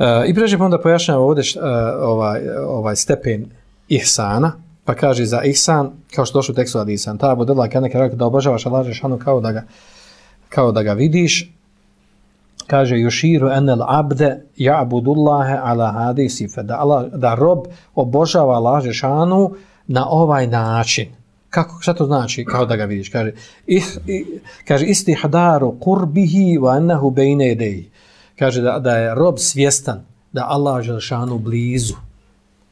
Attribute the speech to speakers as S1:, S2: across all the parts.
S1: E, I pređe pa onda pojašnjava ovdje šta, e, ovaj, ovaj stepen ihsana, pa kaže za ihsan, kao što došlo u tekstu od ihsan, ta budela kada neka rekao da obožavaš Allah Žešanu kao da ga, kao da ga vidiš, kaže Yushiru enel abde ja'budullahe ala hadisi fe da, Allah, da rob obožava Allah Žešanu na ovaj način. Kako, šta to znači kao da ga vidiš? Kaže, ih, i, kaže istihdaru kurbihi wa ennehu bejne ideji. Kaže da, da je rob svjestan da Allah Žešanu blizu.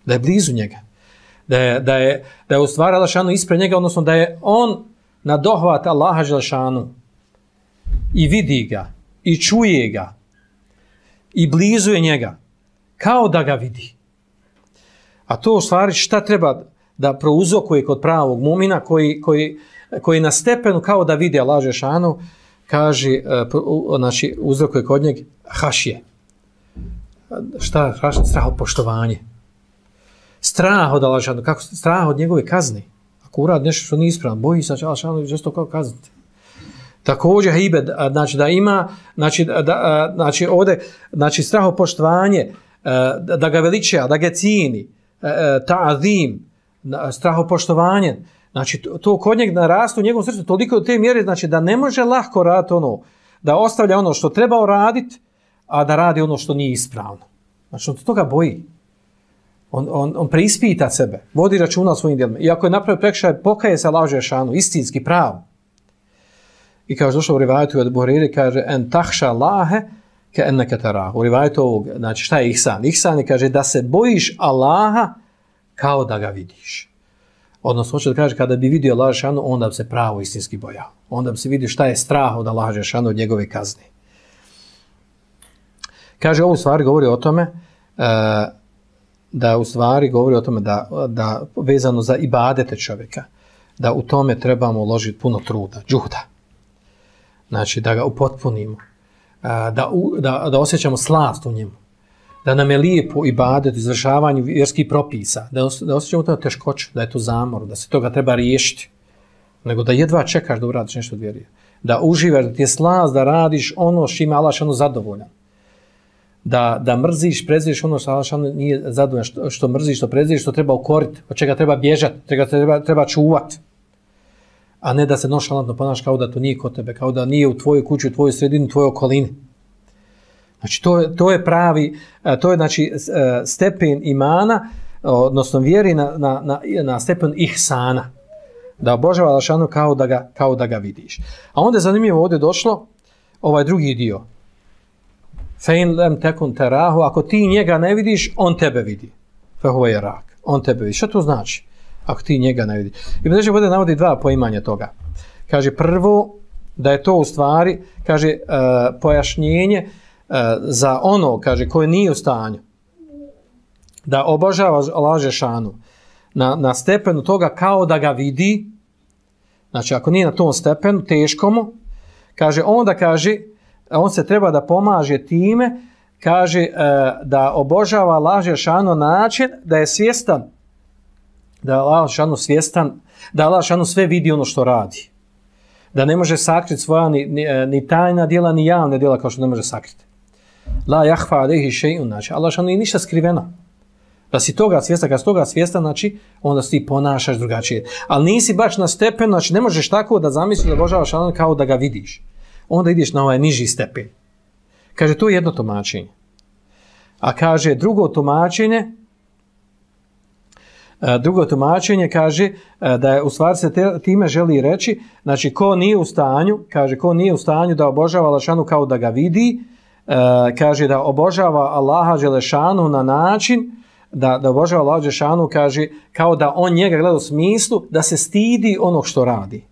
S1: Da je blizu njega. Da je, da je, da je u stvari Allah ispred njega, odnosno da je on na dohvat Allaha Žešanu i vidi ga i čuje ga i blizu je njega kao da ga vidi. A to u stvari šta treba da prouzokuje kod pravog mumina koji, koji, koji na stepenu kao da vidi Allah Žešanu kaže, znači, znači uzrokuje kod njeg hašije. Šta? Strah od poštovanje. Strah od Allah Kako? Strah od njegove kazne. Ako urad nešto što nije ispravno, boji se, Allah Žešanu kao kazniti. Također hibe, znači da ima, znači, da, znači ovdje, znači strahopoštovanje, e, da ga veliča, da ga cijeni, e, e, ta'azim, strahopoštovanje, znači to, to kod njeg narastu u njegovom srcu toliko do te mjere, znači da ne može lahko raditi ono, da ostavlja ono što treba raditi, a da radi ono što nije ispravno. Znači on toga boji. On, on, on preispita sebe, vodi računa o svojim djelima. I ako je napravio prekšaj, pokaje se laže šanu, istinski, pravo. I kaže, došao u rivajetu od Buhriri, kaže, en tahša lahe ke enneke tara. U rivajetu ovog, znači šta je ihsan? Ihsan je, kaže, da se bojiš Allaha kao da ga vidiš. Odnosno, hoće da kaže, kada bi vidio Allah Žešanu, onda bi se pravo istinski bojao. Onda bi se vidio šta je strah od Allah Žešanu, od njegove kazne. Kaže, ovu stvar stvari govori o tome, e, da u stvari govori o tome da, da vezano za ibadete čovjeka, da u tome trebamo uložiti puno truda, džuhda znači da ga upotpunimo, e, da, da, da osjećamo slast u njemu, da nam je lijepo i badet izvršavanju vjerskih propisa, da, da osjećamo to teškoću, da je to zamor, da se toga treba riješiti, nego da jedva čekaš da uradiš nešto od vjerije. Da uživaš, da ti je slaz, da radiš ono što ima Allah ono zadovoljan. Da, da mrziš, preziriš ono što Allah ono nije zadovoljan, što, što mrziš, što preziriš, što treba ukoriti, od čega treba bježati, čega treba, treba čuvati a ne da se nošalantno ponaš kao da to nije kod tebe, kao da nije u tvojoj kući, u tvojoj sredini, u tvojoj okolini. Znači, to, to je pravi, e, to je znači e, stepen imana, odnosno vjeri na, na, na, na stepen ihsana. Da obožava Lašanu kao da, ga, kao da ga vidiš. A onda je zanimljivo ovdje došlo ovaj drugi dio. Fein lem tekun terahu, ako ti njega ne vidiš, on tebe vidi. Fehu je rak. On tebe vidi. Što to znači? ako ti njega ne vidi. I Bedeže bude navodi dva poimanja toga. Kaže prvo, da je to u stvari, kaže uh, pojašnjenje uh, E, za ono, kaže, koje nije u stanju da obožava laže šanu na, na stepenu toga kao da ga vidi, znači ako nije na tom stepenu, teško mu, kaže, onda kaže, on se treba da pomaže time, kaže, e, da obožava laže šanu način da je svjestan da je Allah šanu svjestan, da laže šanu sve vidi ono što radi. Da ne može sakriti svoja ni, ni, e, ni tajna djela, ni javne djela kao što ne može sakriti. La jahfa alehi še'un, znači Allah šanu nije ništa skriveno. Da si toga svjestan, kad si toga svjestan, znači onda si ti ponašaš drugačije. Ali nisi baš na stepenu, znači ne možeš tako da zamisliš da božavaš Allah kao da ga vidiš. Onda ideš na ovaj niži stepen. Kaže, to je jedno tumačenje. A kaže, drugo tumačenje, e, drugo tumačenje kaže e, da je u stvari se te, time želi reći, znači ko nije u stanju, kaže ko nije u stanju da obožava Lašanu kao da ga vidi, Eh, kaže da obožava Allaha Đelešanu na način da, da obožava Allaha Đelešanu kaže kao da on njega gleda u smislu da se stidi onog što radi.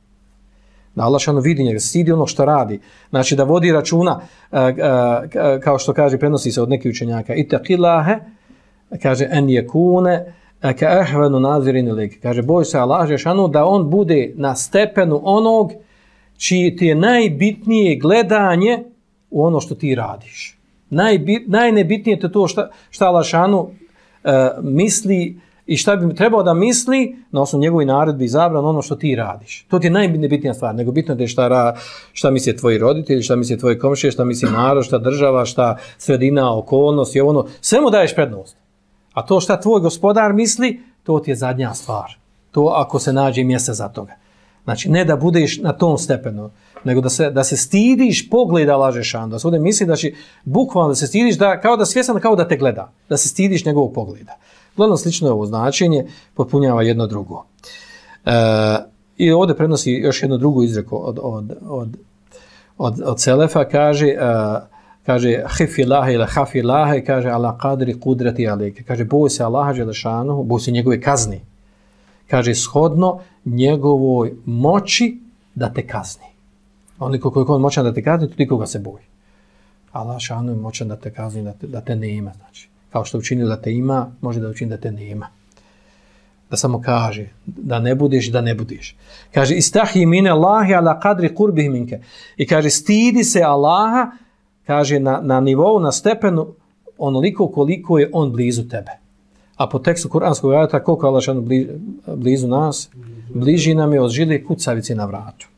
S1: Da Allah šano vidi njega, stidi onog što radi. Znači da vodi računa, eh, eh, kao što kaže, prenosi se od nekih učenjaka, itakilahe, kaže en je kune, ka ehvenu nazirin ilik. Kaže, boj se Allah Žešanu da on bude na stepenu onog čiji ti je najbitnije gledanje u ono što ti radiš. Najbit, najnebitnije je to šta, šta Lašanu e, misli i šta bi trebao da misli na osnovu njegovi naredbi i zabran ono što ti radiš. To ti je najbitnija stvar, nego bitno je šta, ra, šta misli tvoji roditelji, šta misli tvoji komšije, šta misli narod, šta država, šta sredina, okolnost i ono, sve mu daješ prednost. A to šta tvoj gospodar misli, to ti je zadnja stvar. To ako se nađe mjesta za toga. Znači, ne da budeš na tom stepenu, nego da se, da se stidiš pogleda lažešan, da se ovdje misli da će bukvalno da se stidiš, da, kao da svjesan kao da te gleda, da se stidiš njegovog pogleda. Gledano slično je ovo značenje, potpunjava jedno drugo. E, I ovdje prenosi još jedno drugo izreku od, od, od, od, od Selefa, kaže, e, kaže, hifi lahe ili hafi lahe, kaže, ala kadri kudrati alike. Kaže, boj se Allaha Đelešanu, boj se njegove kazni. Kaže, shodno njegovoj moći da te kazni. Onoliko koliko on moćan da te kazni, tu nikoga se boji. Allah šanu je moćan da te kazni, da te, da te nema. Znači, kao što učinio da te ima, može da učini da te nema. Da samo kaže, da ne budeš, da ne budeš. Kaže, istahi mine Allahi ala kadri kurbih minke. I kaže, stidi se Allaha, kaže, na, na nivou, na stepenu, onoliko koliko je on blizu tebe. A po tekstu kuranskog ajeta koliko je Allah blizu nas? Bliži nam je od žile kucavice na vratu.